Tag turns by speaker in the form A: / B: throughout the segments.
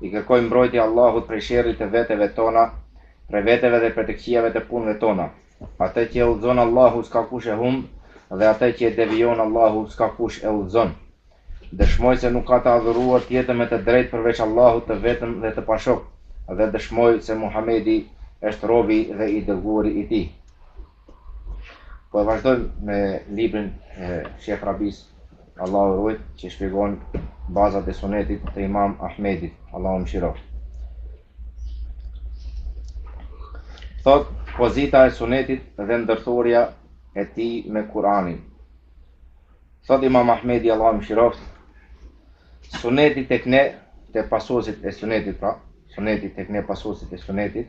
A: I kërkojmë mbrojtje Allahut prej sherrit të veteve tona, prej veteve dhe prej të këqijave të punëve tona. Atë që e udhëzon Allahu s'ka kush e humb dhe atë që e devijon Allahu s'ka kush e udhëzon. Dëshmoj se nuk ka të adhuruar tjetër me të drejtë përveç Allahut të vetëm dhe të pashok dhe dëshmoj se Muhamedi është robi dhe i dërguari i Tij. Po e vazhdojmë me librin e Shejh Rabis, Allahu e rujt, që shpjegon bazat e sunetit të imam Ahmedit, Allahu e mëshiroft. Thot, pozita e sunetit dhe ndërthurja e tij me Kur'anin. Thot imam Ahmedi, Allahu e mëshiroft, suneti tek ne, te pasusit e sunetit pra, suneti tek ne pasusit e sunetit,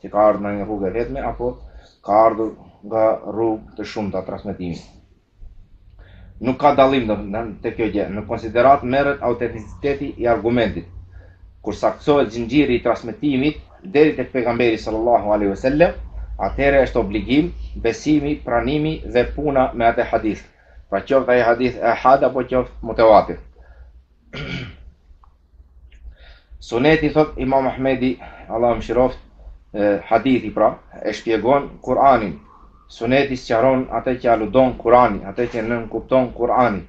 A: Që ka ardhur nga një rrugë e vetme apo ka ardhur nga rrugë të shumta transmetimi. Nuk ka dallim domethënë te kjo gjë. Në konsideratë merret autenticiteti i argumentit. Kur saktësohet zinxhiri i transmetimit deri tek pejgamberi sallallahu alaihi wasallam, atëherë është obligim besimi, pranimi dhe puna me atë hadith. Pra qoftë ai hadith ahad apo qoftë mutawatir. Suneti thot Imam Ahmedi, Allahu e mëshiroftë, hadithi pra, e shpjegon Kur'anin. Suneti sqaron atë që aludon Kur'ani, atë që nënkupton Kur'ani.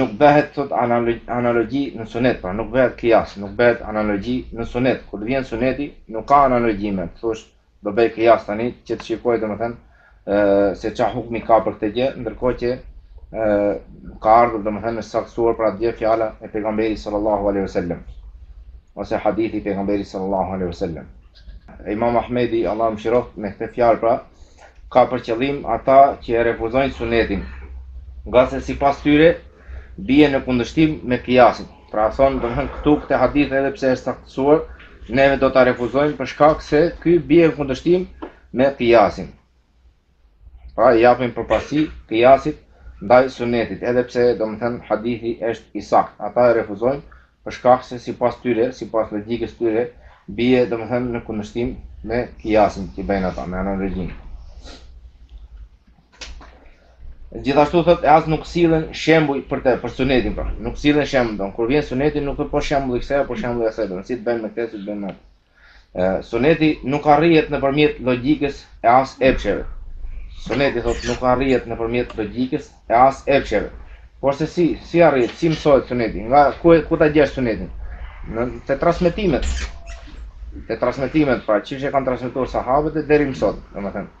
A: Nuk bëhet thot analogji në sunet, pra nuk bëhet kijas, nuk bëhet analogji në sunet. Kur vjen suneti, nuk ka analogji, të thush do bëj kijas tani që të shikoj domethën ë se çfarë hukmi ka për këtë gjë, ndërkohë që ë ka ardhur domethën është saktësuar për atë gjë fjala e pejgamberit sallallahu alaihi wasallam ose hadithi i pejgamberit sallallahu alaihi wasallam. Imam Ahmedi Allahu e mëshiroft me këtë fjalë pra ka për qëllim ata që e refuzojnë sunetin, ngase sipas tyre bie në kundërshtim me kijasin. Pra thonë domthon këtu këtë hadith edhe pse është saktësuar, neve do ta refuzojmë për shkak se ky bie në kundërshtim me kijasin. Pra i japin përparësi kijasit ndaj sunetit, edhe pse domthon hadithi është i saktë. Ata e refuzojnë për shkak se sipas tyre, sipas logjikës tyre, bie domethënë në kundërshtim me kijasin që bëjnë ata me analogjinë. Gjithashtu thot e as nuk sillen shembuj për të për sunetin pra. Nuk sillen shembuj, don kur vjen suneti nuk thu po shembulli kësaj apo shembulli asaj, don si të bën me këtë, si të bën me atë. Ë suneti nuk arrihet nëpërmjet logjikës e as epsheve. Suneti thot nuk arrihet nëpërmjet logjikës e as epsheve. Por se si, si arrihet, si mësohet suneti, nga ku e ku ta gjesh sunetin? Ë te transmetimet. Te transmetimet, pra qysh e kanë transmetuar sahabët e deri më sot, domethënë.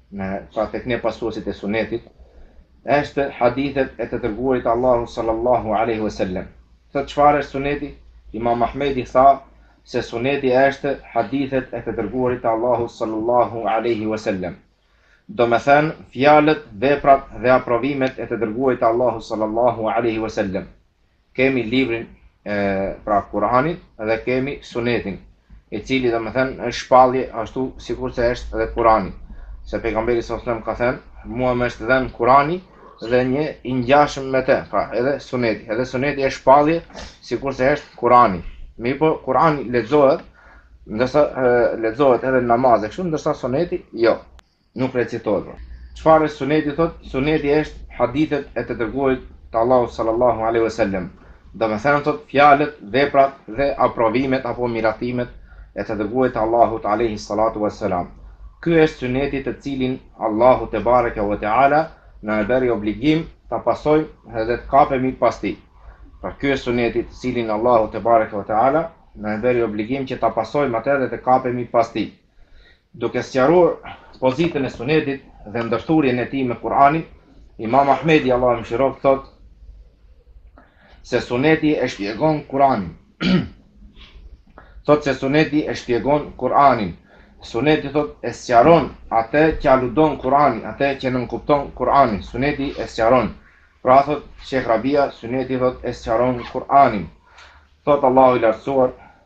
A: pra tek ne pasuesit e sunetit, është hadithet e të dërguarit të Allahut sallallahu alaihi wasallam. Thot çfarë është suneti? Imam Ahmedi tha se suneti është hadithet e të dërguarit të Allahut sallallahu alaihi wasallam. Domethënë fjalët, veprat dhe aprovimet e të dërguarit të Allahut sallallahu alaihi wasallam. Kemi librin e pra Kur'anin dhe kemi Sunetin, i cili domethënë është shpallje ashtu sikurse është edhe Kur'ani. Se pejgamberi sa selam ka thënë, mua më është dhënë Kur'ani dhe një i ngjashëm me të, pra edhe Suneti. Edhe Suneti është shpallje sikurse është Kur'ani. Mirpo Kur'ani lexohet, ndërsa lexohet në namaz e kështu, ndërsa Suneti jo. Nuk recitohet pra. Çfarë është suneti thot, suneti është hadithet e të dërguarit të Allahut sallallahu alejhi ve sellem, domethënë thot fjalët, veprat dhe aprovimet apo miratimet e të dërguarit të Allahut alejhi salatu ve selam. Ky është suneti të cilin Allahu te bareke ve te ala na e bëri obligim ta pasojmë dhe të kapemi pas tij. Pra ky është suneti të cilin Allahu te bareke ve te ala na e bëri obligim që ta pasojmë atë dhe të kapemi pas tij. Duke sqaruar pozitën e Sunetit dhe ndërthurjen e tij me Kur'anin, Imam Ahmedi Allahu e mëshiroftë thotë se Suneti e shpjegon Kur'anin. thotë se Suneti e shpjegon Kur'anin. Suneti thotë e sqaron atë që aludon Kur'ani, atë që nënkupton Kur'ani. Suneti e sqaron. Pra thotë Sheikh Rabia, Suneti thotë e sqaron Kur'anin. Thotë Allahu i lartësuar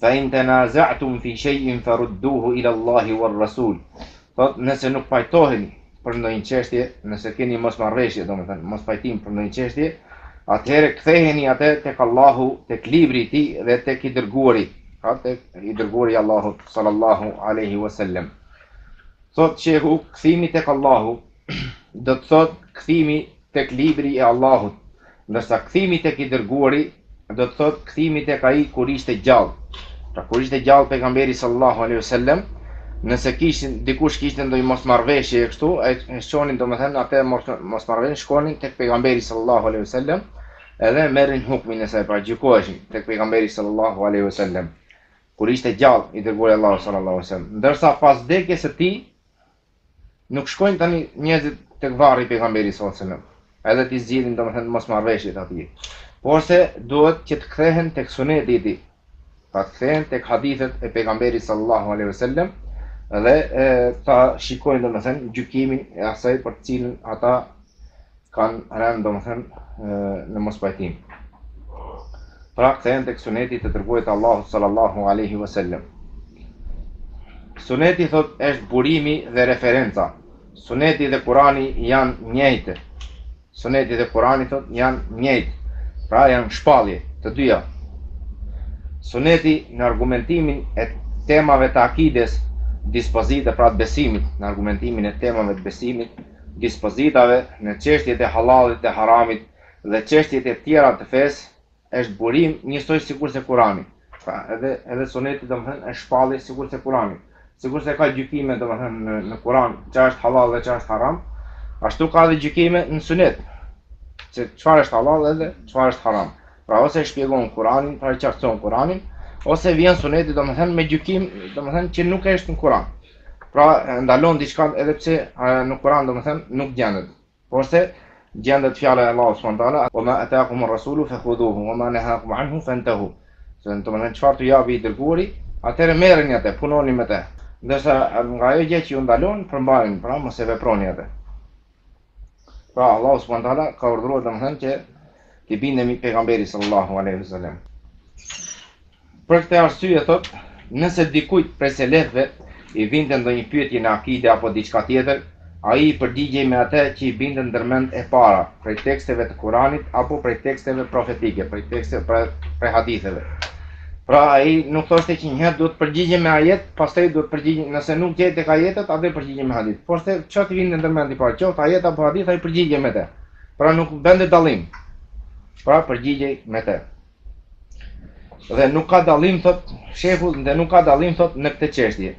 A: Fa in tanaza'tum fi shay'in farudduhu ila Allahi war Rasul. Thot, nëse nuk pajtoheni për ndonjë çështje, nëse keni mosmarrëveshje, domethënë mospajtim për ndonjë çështje, atëherë ktheheni atë tek Allahu, tek libri i tij dhe tek i dërguari, pra tek i dërguari i Allahut sallallahu alaihi wasallam. Thot shehu, kthimi tek Allahu do të thotë kthimi tek libri i Allahut, ndërsa kthimi tek i dërguari do të thotë kthimi tek ai kur ishte gjallë. Pra kur ishte gjallë pejgamberi sallallahu alaihi wasallam, nëse kishin dikush kishte ndonjë mosmarrëveshje e kështu, e çonin domethënë atë mosmarrëveshje shkonin tek pejgamberi sallallahu alaihi wasallam, edhe merrin hukmin e saj, pra gjykoheshin tek pejgamberi sallallahu alaihi wasallam. Kur ishte gjallë i dërguari i Allahut sallallahu alaihi wasallam, ndërsa pas vdekjes së tij Nuk shkojnë tani njerëzit tek varri i Pejgamberit sallallahu alejhi ve sellem, edhe t'i zgjidhin domethënë mosmarrëveshjet aty. Porse duhet që të kthehen tek suneti i tij. Pra të kthehen tek hadithet e Pejgamberit sallallahu alejhi ve sellem dhe e, ta shikojnë domethënë gjykimin e asaj për të cilën ata Kan rënë domethën në mos pajtim. Pra kthehen tek suneti i të dërguarit të Allahut sallallahu alaihi wasallam. Suneti thot është burimi dhe referenca. Suneti dhe Kurani janë njëjtë. Suneti dhe Kurani thot janë njëjtë. Pra janë shpallje të dyja. Suneti në argumentimin e temave të akides, dispozitave pra të besimit, në argumentimin e temave të besimit, dispozitave në çështjet e halallit dhe haramit dhe çështjet e tjera të fesë është burim njësoj sikurse Kurani, pra edhe edhe Suneti domethënë është shpallje sikurse Kurani. Sikurse ka gjykime domethënë në, në Kur'an, çka është halal dhe çka është haram, ashtu ka edhe gjykime në Sunet, se çfarë është halal edhe çfarë është haram. Pra ose e shpjegon Kur'anin, pra e qartëson Kur'anin, ose vjen Suneti domethënë me gjykim, domethënë që nuk është në Kur'an. Pra ndalon diçka edhe pse ajo në Kur'an domethënë nuk gjendet. Porse gjendet fjala e Allahut subhanahu wa taala, "Wa ma ataakum ar-rasulu fakhudhuhu wa ma nahakum anhu fantahu." Domethënë çfarë t'ju japi i dërguari, atëherë merreni atë, punoni me të. Ndërsa nga ajo gjë që ju ndalon, përmbahuni, pra mos e veproni atë. Pra Allahu subhanahu wa taala ka urdhëruar domethënë që t'i bindemi pejgamberit sallallahu alaihi wasallam. Për këtë arsye thot, nëse dikujt prej selefëve i vinte ndonjë pyetje në akide apo diçka tjetër, ai i përgjigjej me atë që i binte ndërmend e para, prej teksteve të Kuranit apo prej teksteve profetike, prej teksteve prej, prej haditheve. Pra ai nuk thoshte që njëherë duhet të përgjigjem me ajet, pastaj duhet të përgjigjem nëse nuk gjej tek ajetet, atëherë përgjigjem me hadith. Por se çfarë t'i vinte ndër mend i parë, qoftë ajet apo hadith, ai përgjigjej me të. Pra nuk bënte dallim. Pra përgjigjej me të. Dhe nuk ka dallim thot shehu dhe nuk ka dallim thot në këtë çështje.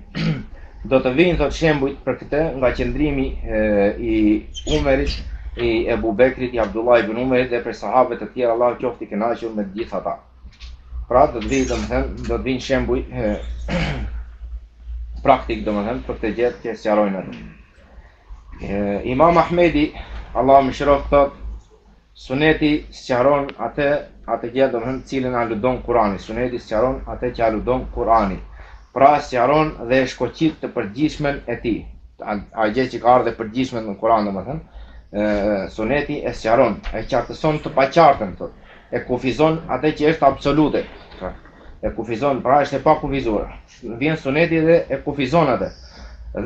A: Do të vijnë thot shembujt për këtë nga qendrimi i Umerit, i Ebu Bekrit, i Abdullah ibn Umerit dhe prej sahabëve të tjerë Allahu qoftë i kënaqur me të gjithë ata. Pra do të vijnë domethënë, do të vijnë shembuj e, praktik domethënë për të gjithë që sqarojnë atë. Imam Ahmedi, Allahu e mëshiroftë thot, suneti sqaron atë atë gjë domethënë cilën aludon Kurani. Suneti sqaron atë që aludon Kurani. Pra sqaron dhe e shkoqit të përgjithshmen e tij. Ajo gjë që ka ardhur e përgjithshme në Kur'an, domethënë, suneti e sqaron, e qartëson të paqartën thotë. E kufizon atë që është absolute. Po. E kufizon, pra është e pakufizuar. Vjen suneti dhe e kufizon atë.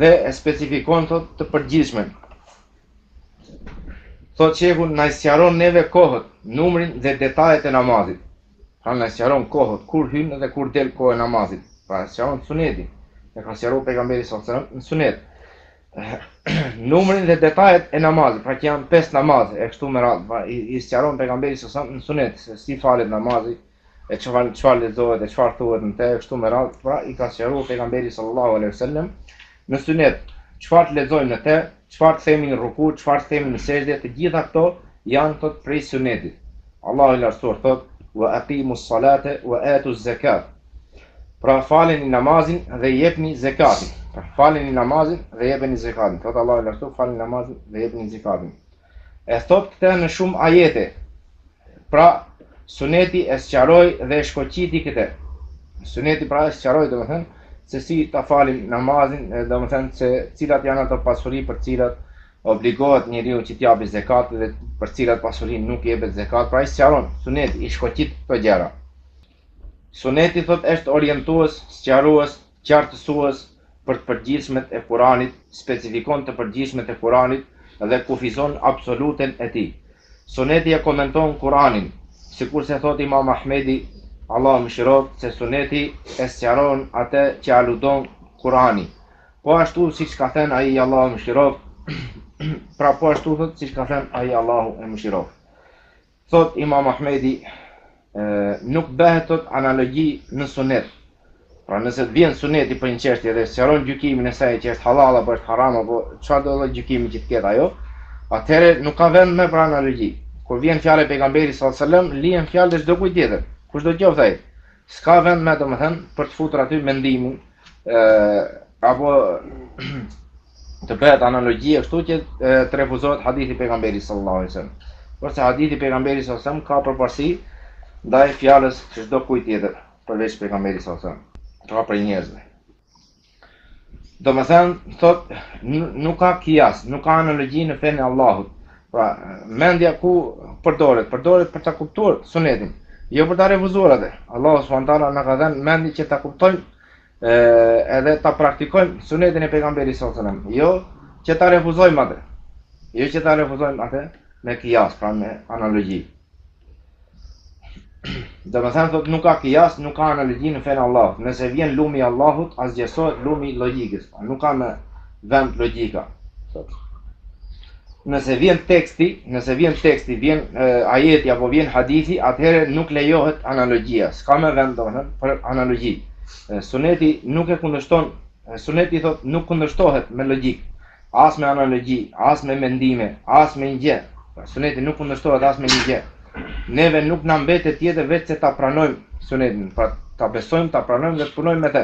A: Dhe e specifikon thot të përgjithshmen. Thot shehu na sqaron neve kohët, numrin dhe detajet e namazit. Pra na sqaron kohët, kur hyn dhe kur del koha e namazit. Pra i sqaron suneti. E ka sqaruar pejgamberi sallallahu alajhi wasallam në sunet. Numrin dhe detajet e namazit, pra që janë pesë namaze, e kështu me radhë, pra i, i sqaron pejgamberi s.a.s. në sunet se si falet namazi, e çfarë çfarë lezohet, e çfarë thuhet në të, e kështu me radhë, pra i ka sqaruar pejgamberi sallallahu alaihi wasallam në sunet çfarë të lezojmë në të, çfarë të themi në ruku, çfarë të themi në sexhde, të gjitha këto janë thot prej sunetit. Allahu i lartësuar thot: "Wa aqimus salate wa atuz zakat." Pra faleni namazin dhe jepni zekatin. Pra faleni namazin dhe jepni zekatin. Thot Allahu i lartësuar, faleni namazin dhe jepni zekatin. E thot këtë në shumë ajete. Pra suneti e sqaroi dhe e shkoqiti këtë. Suneti pra e sqaroi domethënë se si ta falim namazin, domethënë se cilat janë ato pasuri për cilat obligohet njeriu që të japë zekat dhe për cilat pasuri nuk jepet zekat, pra i sqaron suneti i shkoqit këto gjëra. Suneti thotë është orientues, sqarues, qartësues për të përgjithshmet e Kuranit, specifikon të përgjithshmet e Kuranit dhe kufizon absoluten e tij. Suneti e komenton Kuranin, sikurse thotë Imam Ahmedi, Allahu e mëshiroftë, se Suneti e sqaron atë që aludon Kurani. Po ashtu siç ka thënë ai Allahu e mëshiroftë, pra po ashtu thotë siç ka thënë ai Allahu e mëshiroftë. Thotë Imam Ahmedi, Nuk bëhet thotë analogji në sunet. Pra nëse të vjen suneti për një çështje dhe sqaron gjykimin e saj që është halal apo është haram apo çfarëdo lloj gjykimi që të ketë ajo, atëherë nuk ka vend më për analogji. Kur vjen fjala e pejgamberit sallallahu alajhi wasallam, lihen fjalët e çdokujt tjetër, kushdo qoftë ai. S'ka vend më domethënë për të futur aty mendimin e apo Të bëhet analogji ashtu që të refuzohet hadithi i pejgamberit sallallahu alaihi wasallam. Përse hadithi i pejgamberit sallallahu alaihi wasallam ka përparësi ndaj fjalës së çdokujt tjetër përveç pejgamberit sallallahu alaihi wasallam. Pra prej njerëzve. Domethënë, thot, nuk ka kjas, nuk ka analogji në fenë e Allahut. Pra, mendja ku përdoret, përdoret për ta kuptuar sunetin, jo për ta refuzuar atë. Allahu s.w.t. na ka dhënë mendje që ta kuptojmë edhe ta praktikojmë sunetin e pejgamberit sallallahu alajhi wasallam, jo që ta refuzojmë atë. Jo që ta refuzojmë atë me kjas, pra me analogji. Domethënë, thotë, nuk ka kjas, nuk ka analogji në fenë e Allahut. Nëse vjen lumi i Allahut, asgjësohet lumi i logjikës. Pra, nuk ka më vend logjika, thotë. Nëse vjen teksti, nëse vjen teksti, vjen e, ajeti apo vjen hadithi, atëherë nuk lejohet analogjia. S'ka më vend domethënë për analogji. Suneti nuk e kundërshton, suneti thotë nuk kundërshtohet me logjikë, as me analogji, as me mendime, as me një gjë. Pra, suneti nuk kundërshtohet as me një gjë. Neve nuk na mbetet tjetër veçse ta pranojmë sunetin, pra ta besojmë, ta pranojmë dhe të punojmë me të.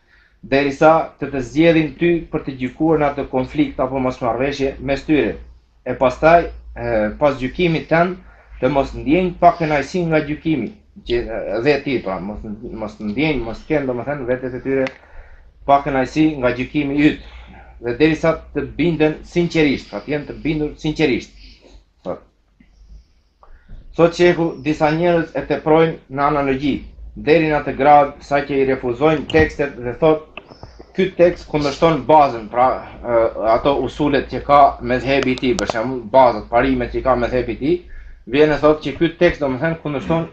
A: derisa të të zgjedhin ty për të gjykuar në atë konflikt apo mosmarrëveshje mes tyre, e pastaj pas gjykimit tënd të mos ndjejnë pakënaqësi nga gjykimi që dhe ti pra mos mos ndjejnë mos kenë domethënë vetet e tyre pakënaqësi nga gjykimi yt dhe derisa të binden sinqerisht, pra të jenë të bindur sinqerisht. Thotë Thotë Shehu, disa njerëz e teprojnë në analogji, deri në atë gradë saqë i refuzojnë tekstet dhe thotë, ky tekst kundërshton bazën, pra ato usulet që ka medhhebi i tij, për shembull, bazat, parimet që ka medhhebi i tij, vjen e thotë që ky tekst domethënë kundërshton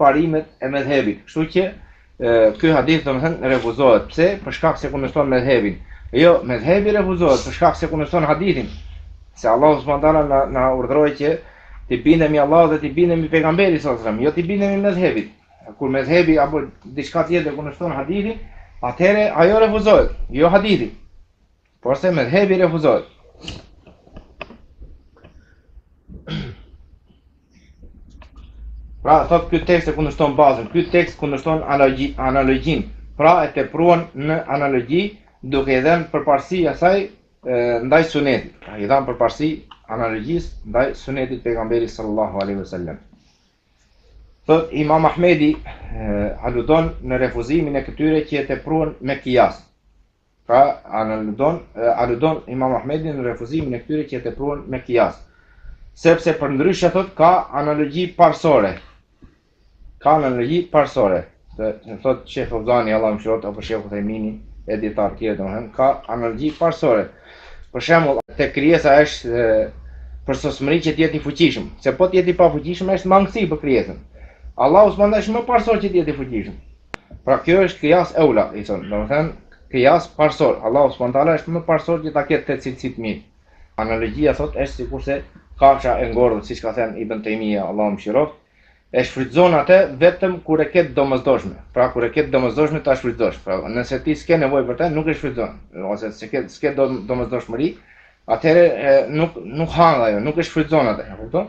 A: parimet e medhhebit. Kështu që Ky hadith domethënë refuzohet. Pse? Për shkak se kundërshton medhhebin. Jo, medhhebi refuzohet për shkak se kundërshton hadithin. Se Allahu subhanahu wa taala na na urdhëroi që t'i bindemi Allahut dhe t'i bindemi pejgamberit sallallahu alajhi wasallam, jo t'i bindemi medhhebit. Kur medhhebi apo diçka tjetër kundërshton hadithin, atëherë ajo refuzohet, jo hadithi. Porse medhhebi refuzohet. Pra, thotë ky tekst e kundërshton bazën, ky tekst kundërshton analogi, analogjinë, pra e tepruan në analogji duke i dhënë përparsi asaj e, ndaj sunetit. Pra, i dhanë përparsi analogjisë ndaj sunetit të pejgamberit sallallahu aleyhi ve sellem. Thotë, imam Ahmedi e, aludon në refuzimin e këtyre që e tepruan me kijas. Pra, aludon, aludon Imam Ahmedi në refuzimin e këtyre që e tepruan me kijas. Sepse përndryshe thotë ka analogji parësore. Ka analogji parësore. Se thotë Sheh Feuzani Allahu e mëshiroftë apo Sheh Uthejmini e dijetarë tjerë domethënë ka analogji parësore. Për shembull, te krijesa është përsosmëri që të jetë i fuqishëm, se po të jetë i pafuqishëm është mangësi për krijesën. Allahu subhanehu ve teala është më parësor që të jetë i fuqishëm. Pra kjo është kijas eula, i thonë, domethënë, kijas parësor. Allahu subhanehu ve teala është më parësor që ta ketë këtë cilësi të mirë. Analogjia, thotë, është sikurse kafsha e ngordhtë, siç ka thënë Ibn Tejmija, Allahu e mëshiroftë, e shfrytëzon atë vetëm kur e ke të domosdoshme. Pra kur e ke të domosdoshme ta shfrytëzosh. Pra nëse ti s'ke nevojë për të, nuk e shfrytëzon. Ose s'ke s'ke domosdoshmëri, atëherë nuk nuk ha nga ajo, nuk e shfrytëzon atë, e kupton?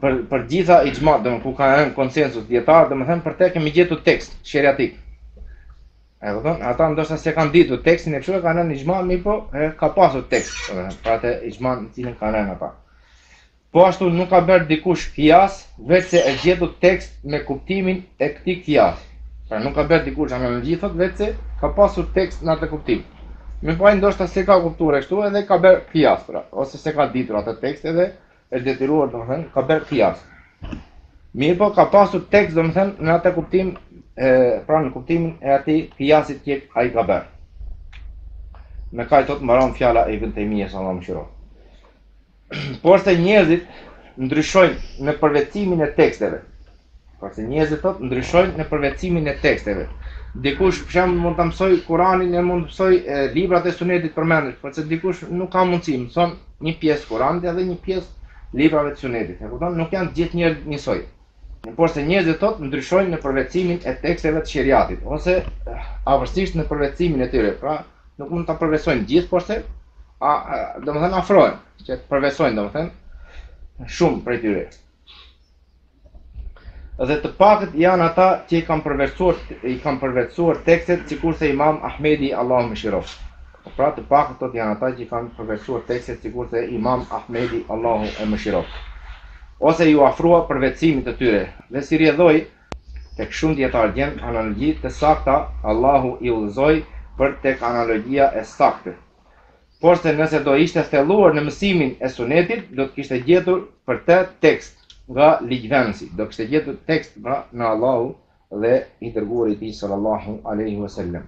A: për për gjitha ixhmat, domethënë ku kanë rënë konsensus dijetarët, domethënë për të kemi gjetur tekst sheriatik. E kupton, ata ndoshta s'e kanë ditur tekstin e kështu kanë rënë ixhma, mirëpo, e, ka pasur tekst, domethënë për atë ixhma në cilën kanë rënë ata. Po ashtu nuk ka bërë dikush kijas, vetëm se e ka gjetur tekst me kuptimin e këtij kijasi. Pra nuk ka bërë dikush analogji thotë vetëm se ka pasur tekst në atë kuptim. Mirëpo ai ndoshta s'e ka kuptuar kështu edhe ka bërë kijas pra, ose s'e ka ditur atë tekst edhe e detyruar domethënë ka bërë kjas. Mirpo ka pasur tekst domethënë në atë kuptim e pra në kuptimin e atij kjasit që ai ka bërë. Me kaq thot mbaron fjala e Ibn Taymiyah Allahu e mëshiroftë. Por se njerëzit ndryshojnë në përvetësimin e teksteve. Por se njerëzit thotë ndryshojnë në përvetësimin e teksteve. Dikush për shembull mund ta mësoj Kur'anin e mund të mësoj librat e sunetit përmendësh, por se dikush nuk ka mundësi, mëson një pjesë Kur'anit edhe një pjesë librave të sunetit. E kupton? Nuk janë të gjithë njerëzit njësoj. Por se njerëzit thotë ndryshojnë në përvetësimin e teksteve të shariatit ose eh, afërsisht në përvetësimin e tyre. Pra, nuk mund ta përvesojnë gjithë, por se a, a domethënë afrohen që të përvesojnë domethënë shumë prej tyre. Dhe të pakët janë ata që i kanë përvetësuar i kanë përvetësuar tekstet sikurse Imam Ahmedi Allahu mëshiroftë. Pra të pakët thotë janë ata që i kanë përvetësuar tekstet sikurse Imam Ahmedi Allahu e mëshiroftë. Ose iu afrua përvetësimit të tyre dhe si rrjedhojë tek shumë dijetarë gjen analogji të sakta Allahu i udhëzoi për tek analogjia e saktë. Porse nëse do ishte thelluar në mësimin e Sunetit, do të kishte gjetur për të tekst nga ligjvënësi, do kishte gjetur tekst pra nga Allahu dhe i dërguari i tij sallallahu alaihi wasallam.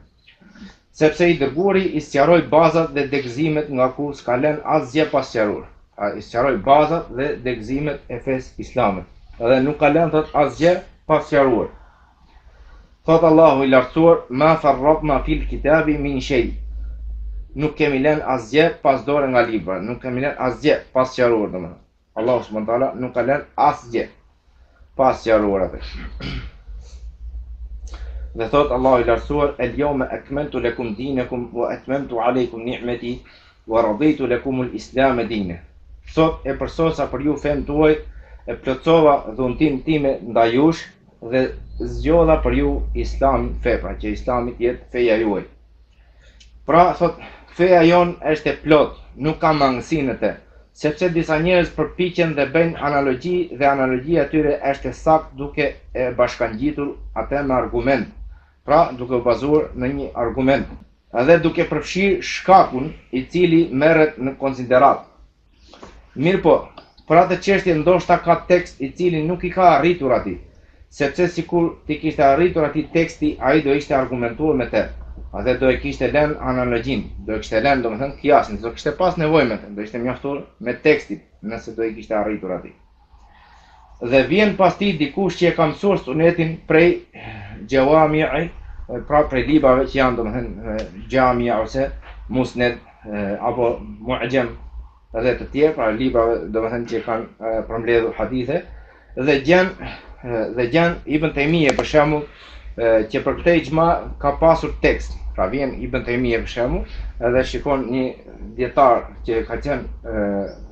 A: Sepse i dërguari i sqaroi bazat dhe degëzimet nga ku s'ka lënë asgjë pa sqaruar. Ai i sqaroi bazat dhe degëzimet e fesë islame dhe nuk ka lënë thot asgjë pa sqaruar. Thotë Allahu i Lartësuar, Ma farratna fil kitabi min shej, Nuk kemi lënë asgjë pas dore nga libri, nuk kemi lënë asgjë pa sqaruar, domethënë. Allahu subhanahu taala nuk ka lënë asgjë pa sqaruar atë. Dhe thot Allahu i lartësuar el yawma akmaltu lakum dinakum wa atmamtu alaykum ni'mati wa raditu lakum al islam dina. Sot e përsosa për ju fenë tuaj e plotësova dhuntinë time ndaj jush Dhe zgjodha për ju Islamin, fe, pra që Islami të jetë feja juaj. Pra, thot, feja jonë është e plotë, nuk ka mangësi në të, sepse disa njerëz përpiqen dhe bëjnë analogji dhe analogjia e tyre është e saktë duke e bashkangjitur atë me argument. Pra, duke u bazuar në një argument dhe duke përfshirë shkakun i cili merret në konsideratë. Mirëpo, për atë çështje ndoshta ka tekst i cili nuk i ka arritur atij, sepse sikur t'i kishte arritur atij teksti, ai do ishte argumentuar me të dhe do e kishte lënë analogjinë, do e kishte lënë, domethënë, kjasin, s'do kishte pas nevojë me të, do ishte mjaftuar me tekstin, nëse do i kishte arritur atij. Dhe vjen pas tij dikush që e ka mësuar sunetin prej xhevami'i, pra prej librave që janë domethënë Xhami ose Musned apo Muxhem edhe të tjerë, pra librave domethënë që kanë përmbledhur hadithe dhe gjen dhe gjen Ibn Taymije për shembull që për këtë ixhma ka pasur tekst. Pra vjen Ibn Taymije për shembull dhe shikon një dietar që ka qenë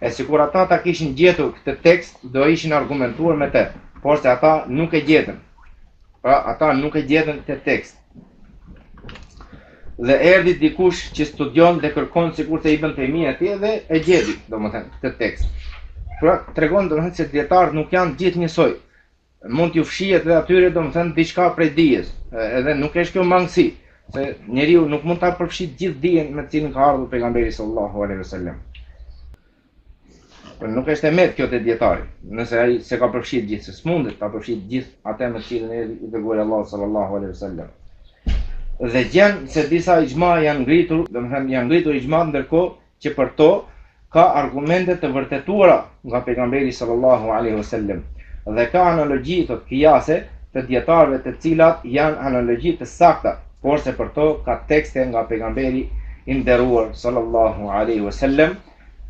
A: E sikur ata ta kishin gjetur këtë tekst do ishin argumentuar me të, porse ata nuk e gjetën. Pra, ata nuk e gjetën këtë tekst. Dhe erdhi dikush që studion dhe kërkon sikurse Ibn Taymije dhe e gjeti, domethënë këtë tekst. Pra, tregon domethënë se dietarët nuk janë gjithë njësoj. Mund t'u fshihet edhe atyre domethënë diçka prej dijes. Edhe nuk është kjo mangësi, se njeriu nuk mund ta përfshijë të gjithë dijen me të cilën ka ardhur pejgamberi sallallahu alaihi wasallam. Por nuk është e metë kjo te dietari. Nëse ai s'e ka përfshirë të gjithë, se s'mundet ta përfshijë të gjithë atë me të cilën erdhi i dërguari i Allahut sallallahu alaihi wasallam. Dhe gjen se disa ixhma janë ngritur, domethënë janë ngritur ixhma ndërkohë që për to ka argumente të vërtetuara nga Pejgamberi sallallahu alejhi ve sellem dhe ka analogji thot kijase të dietarëve të cilat janë analogji të sakta, porse për to ka tekste nga Pejgamberi i nderuar sallallahu alejhi ve sellem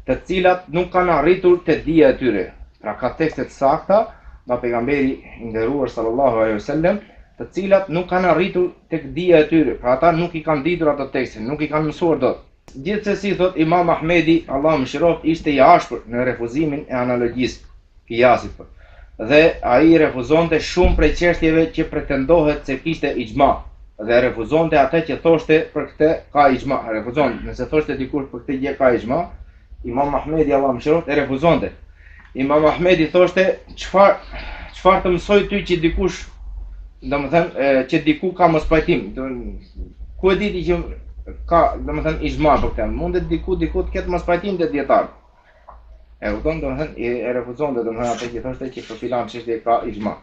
A: të cilat nuk kanë arritur te dija e tyre. Pra ka tekste të sakta nga Pejgamberi i nderuar sallallahu alejhi ve sellem të cilat nuk kanë arritur tek dija e tyre, pra ata nuk i kanë ditur ato tekste, nuk i kanë mësuar dot. Gjithsesi, thotë Imam Ahmedi, Allahu e mëshiroftë, ishte i ashpër në refuzimin e analogjisë, kijasit, thotë, dhe ai refuzonte shumë prej çështjeve që pretendohet se kishte ixhma, dhe refuzonte atë që thoshte për këtë ka ixhma, refuzonte, nëse thoshte dikush për këtë gjë ka ixhma, Imam Ahmedi, Allahu e mëshiroftë, e refuzonte. Imam Ahmedi thoshte, çfarë të mësoi ty që dikush, domethënë që diku ka mospajtim, ku e diti që ka, domethënë ixhma për këtë. Mundet diku diku të ketë mospajtim te dietarët. E kupton domethënë e, e refuzonte domethënë atë që thoshte që për filan çështje ka ixhma.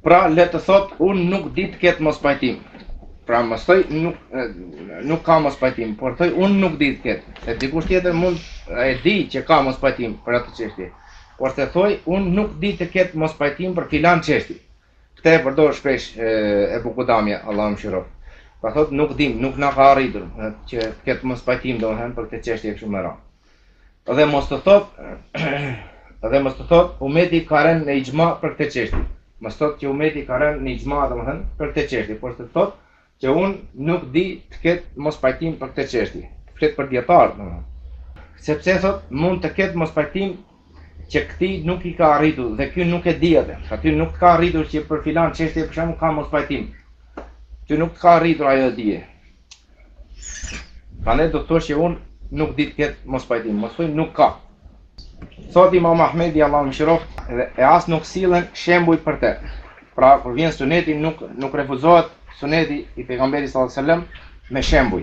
A: Pra, le të thotë, unë nuk di të ketë mospajtim. Pra, mos thuaj, nuk, nuk ka mospajtim, por thuaj, unë nuk di të ketë. Se dikush tjetër mund e dijë që ka mospajtim për atë çështje. Porse thuaj, unë nuk di të ketë mospajtim për filan çështje. Këtë e përdor shpesh e, Ibn Kudame, Allahu e mëshiroftë. Pra thotë, nuk dim, nuk na ka arritur që të ketë mospajtim, domethënë për këtë çështje e kështu me radhë. Dhe mos të thot dhe mos të thot ummeti ka rënë në ixhma për këtë çështje. Mos thot që ummeti ka rënë në ixhma domethën për këtë çështje, por të thot që un nuk di të ket mospajtim për këtë çështje. Flet për dietar domethën. Sepse thot mund të ket mospajtim që këtij nuk i ka arritur dhe ky nuk e di atë. Ty nuk të ka arritur që për filan çështje për shembull ka mospajtim. Ty nuk të ka arritur ajo e dije. Prandaj do të thuash që unë nuk di të ketë mospajtim, mos thuj nuk ka. Thot Imam Ahmedi Allahu e mëshiroft dhe e as nuk sillen shembuj për të. Pra kur vjen suneti nuk nuk refuzohet suneti i pejgamberit sallallahu alajhi wasallam me shembuj.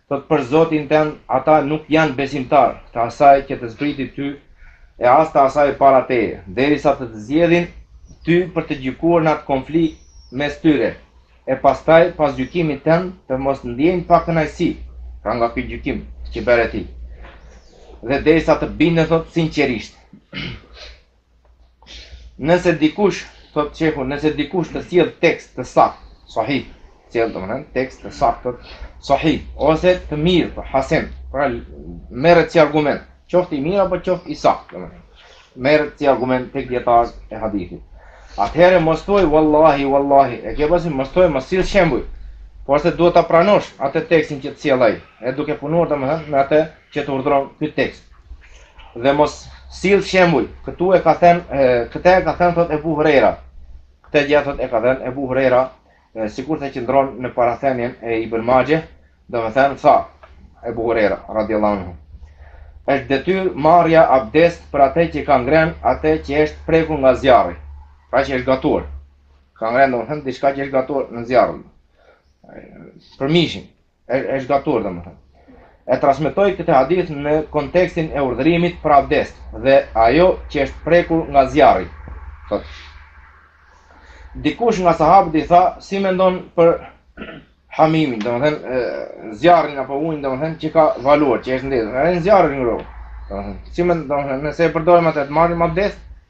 A: Thot për Zotin tënd, ata nuk janë besimtarë, të asaj që të zbriti ty e as të asaj para teje, derisa të të zgjedhin ty për të gjykuar në atë konflikt mes tyre, e pastaj pas gjykimit tënd të mos ndjejnë pakënaqësi, pra nga ky gjykim që bëre ti, dhe derisa të binden thot sinqerisht. Nëse dikush, thot shehu, nëse dikush të sjell tekst të saktë, sahih, sjell domethënë tekst të saktë, sahih ose të mirë, po hasen, pra merret si argument, qoftë i mirë apo qoftë i saktë, domethënë. Merret si argument tek dietarët e hadithit. Atëherë mos thuaj wallahi wallahi, e ke pasi mos thuaj mos sill shembuj. Porse duhet ta pranosh atë tekstin që të sjell ai, e duke punuar domethënë me atë që të urdhëron ky tekst dhe mos sill shembuj këtu e ka thën këtë e ka thën thot Ebu Hurejra këtë gjë thot e ka thën Ebu Hurejra sikurse qëndron në parathënien e Ibn Maxhes domethën tha Ebu Hurejra radhiyallahu anhu është detyr marrja abdest për atë që ka ngren, atë që është preku nga zjarri. Pra që është gatuar. Ka ngren, domethënë, diçka që është gatuar në zjarr. Për mishin. është është gatuar domethënë. E transmetoi këtë hadith në kontekstin e urdhërimit për abdest nga ajo që është prekur nga zjarri. Thot. Dikush nga sahabët i tha, si mendon për hamimin, domethënë zjarrin apo ujin domethënë që ka valuar, që është ndezur. Ai zjarri ngroh. Domethënë, si mendon, nëse e përdorim atë të marrim abdest,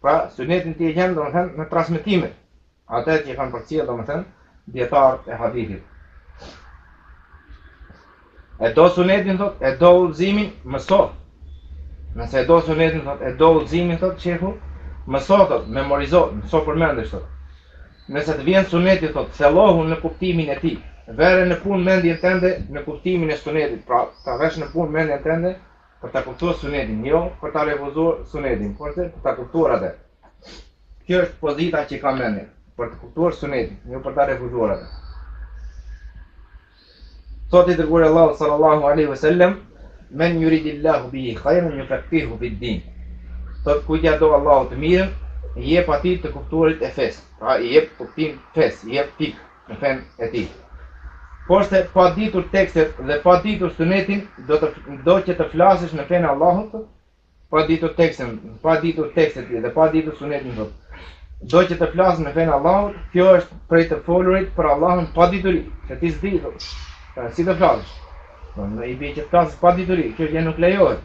A: Pra, sunetin ti e gjen, domethënë, në transmetimet. Ato që i kanë përcjellë, domethënë, dietarët e hadithit. E do sunetin thot, e do ulzimin, mëso. Nëse e do sunetin thot, e do ulzimin thot, shehu, mëso thot, memorizo, mëso përmendësh thot. Nëse të vjen suneti thot, thellohu në kuptimin e tij. Vere në punë mendjen tende në kuptimin e sunetit, pra ta vesh në punë mendjen tende për ta kuptuar Sunetin, jo për ta refuzuar Sunetin, porse për ta kuptuar atë. Kjo është pozita që ka mendja, për të kuptuar Sunetin, jo për ta refuzuar atë. Thotë i dërguari Allahut sallallahu alaihi wasallam, men yuridillahu bihi khairan yufaqihu fid din. Thotë kujt ia do Allahu të mirën, i jep atij të kuptuarit e fesë. Pra i jep kuptim të fesë, i jep fikh. në fenë e tij. Porse pa ditur tekstet dhe pa ditur sunetin, do të do që të flasësh në fenë e Allahut, pa ditur tekstin, pa ditur tekstet dhe pa ditur sunetin, do, do që të flasësh në fenë e Allahut, kjo është prej të folurit për Allahun pa dituri, se ti s'di. Pra si të flasësh? Domethënë i bie që të flasësh pa dituri, kjo gjë nuk lejohet.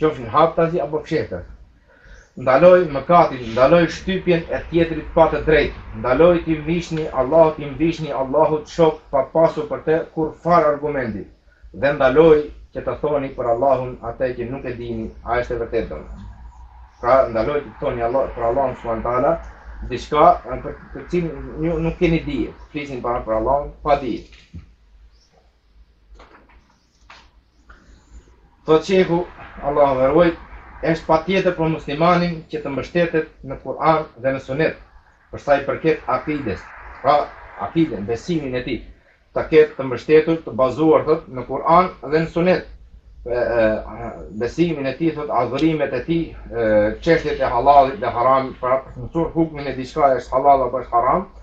A: qofshin haptazi apo fshehtas. Ndaloi mëkatin, ndaloi shtypjen e tjetrit pa të drejtë, ndaloi t'i mvishni Allahut, t'i mvishni Allahut shokë pa pasur për të kurrfarë argumenti, dhe ndaloi që të thoni për Allahun atë që nuk e dini a është e vërtetë domethënë. Pra ndaloi që të thoni Allah për Allahun subhanahu wa taala diçka për të cilën ju nuk keni dije, flisni pra për Allahun pa dije. Thotë shehu, Allahu e ruajt, është patjetër për muslimanin që të mbështetet në Kur'an dhe në Sunet, për sa i përket akides, pra akiden, besimin e tij, ta ketë të mbështetur, të bazuar thotë në Kur'an dhe në Sunet, besimin e tij thotë adhurimet e tij, çështjet e halalit dhe haramit, për të mësuar hukmin e diçka është halal apo është haram,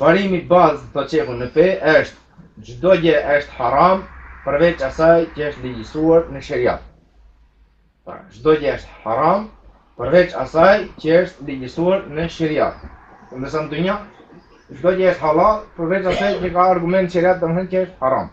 A: Parimi bazë thotë shehu në fe është çdo gjë është haram përveç asaj që është ligjësuar në sheriat. Pra, çdo gjë është haram përveç asaj që është ligjësuar në sheriat. Ndërsa në dunja çdo gjë është halal përveç asaj që ka argument sheriat domethënë që është haram.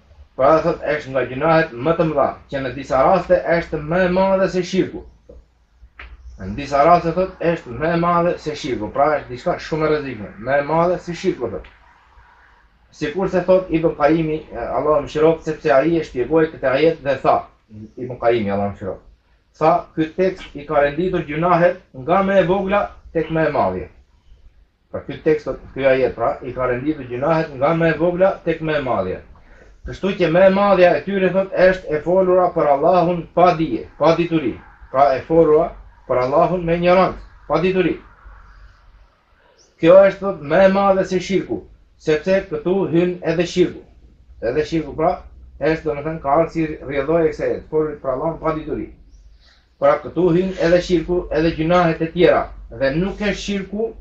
A: Pra edhe thotë është nga gjynahet më të mëdha, që në disa raste është më e madhe se shirku. Në disa raste thotë është më e madhe se shirku, pra është diçka shumë e rrezikshme, më e madhe se shirku thotë. Sikurse thotë Ibn Kajimi, Allahu e mëshiroftë, sepse ai e shpjegoi këtë ajet dhe tha, Ibn Kajimi, Allahu e mëshiroftë. Tha, ky tekst i ka renditur gjynahet nga më e vogla tek më e madhja. Pra ky tekst, ky ajet pra, i ka renditur gjynahet nga më e vogla tek më e madhja. Kështu që më e madhja e tyre thotë është e folura për Allahun pa dije, pa dituri, pra e folura për Allahun me injorancë, pa dituri. Kjo është thotë më e madhe se shirku, sepse këtu hyn edhe shirku. Edhe shirku pra, është domethënë ka ardhë si rrjedhojë e kësaj, e të folurit për Allahun pa dituri. Pra këtu hynë edhe shirku edhe gjynahet e tjera dhe nuk esht shirku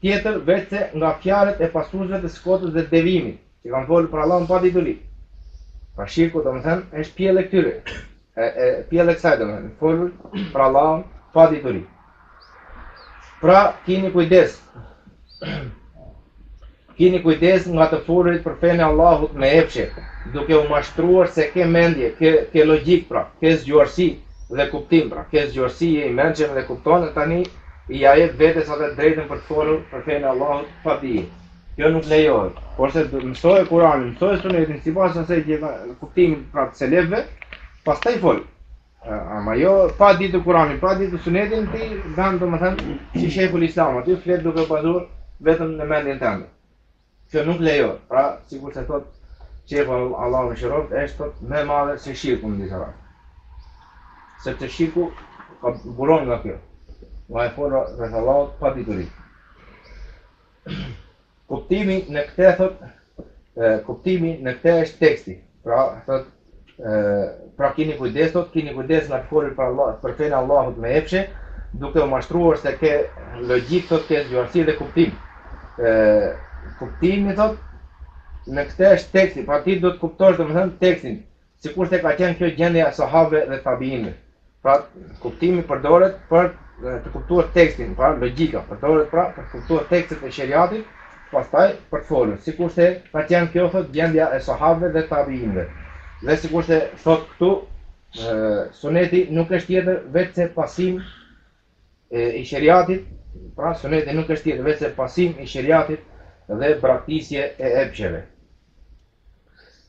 A: tjetër veçse nga fjalët e pasuesve të së kotës dhe devijimit që kanë folur për Allahun pa dituri pra shirku domethënë esht pjellë e këtyre e, e pjellë e kësaj domethënë folur për Allahun pa dituri pra kini kujdes Kini kujdes nga të folërit për fenë e Allahut me epshe, duke u mashtruar se ke mendje, ke, ke logjikë pra, ke zgjuarsi dhe kuptim pra, ke zgjuarsi, je i mençem dhe kupton e tani ia jep vetes atë të drejtën për të folur për fenë e Allahut pa dije. Kjo nuk lejohet. Porse mësoje Kuranin, mësoje Sunetin sipas asaj që kuptimin pra të selefëve, pastaj fol. Ama jo, pa ditë Kuranin, pa ditë sunetin, ti bën domethënë si shejhul islam, ti flet duke bazuar vetëm në mendjen tënde. Kjo nuk lejohet, pra, sikurse thot, shejhu Allahu e mëshiroftë, është thot, më e madhe se shirku në disa rrë. Sepse shirku, buron nga kjo. Nga e folura rreth Allahut, pa dituri. Kuptimi në këtë thot kuptimi në këtë është teksti. Pra thot pra kini kujdes thot kini kujdes nga të folur për Allah për fenë e Allahut me epshe duke u mashtruar se ke logjik thot ke zgjuarsi dhe kuptim. Ë kuptimi thot në këtë është teksti, pra ti do të kuptosh domethënë tekstin. Sikurse ka qenë kjo gjendja e sahabëve dhe tabiinëve. Pra, kuptimi përdoret për të kuptuar tekstin, pra logjika përdoret pra për të kuptuar tekstet e sheriatit, pastaj për të folur. Sikurse ka qenë kjo thot gjendja e sahabëve dhe tabiinëve. Dhe sikurse thot këtu suneti nuk është tjetër veçse pasim i sheriatit, pra suneti nuk është tjetër veçse pasim i sheriatit dhe braktisje e epsheve.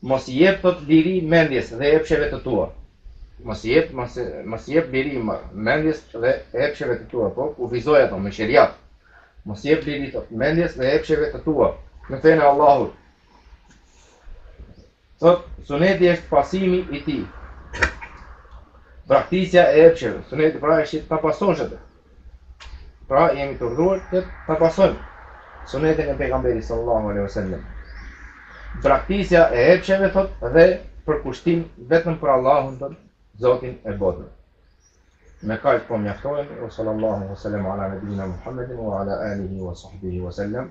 A: Mos i jep thotë liri mendjes dhe epsheve të tua. Mos i jep mos mos i jep liri mendjes dhe epsheve të tua, po kufizoji ato me sheriat. Mos i jep liri thotë mendjes dhe epsheve të tua në fenë e Allahut. Thot, suneti është pasimi i tij. Braktisja e epsheve, suneti pra është ta pasosh atë. Pra jemi të urdhëruar të ta pasojmë sunetin e pejgamberit sallallahu alaihi wasallam. Braktisja e epsheve thot dhe përkushtim vetëm për Allahun thot Zotin e botëve. Me kaq po mjaftohemi wa sallallahu wasallam ala nabina Muhammedin wa ala alihi wa sahbihi wasallam.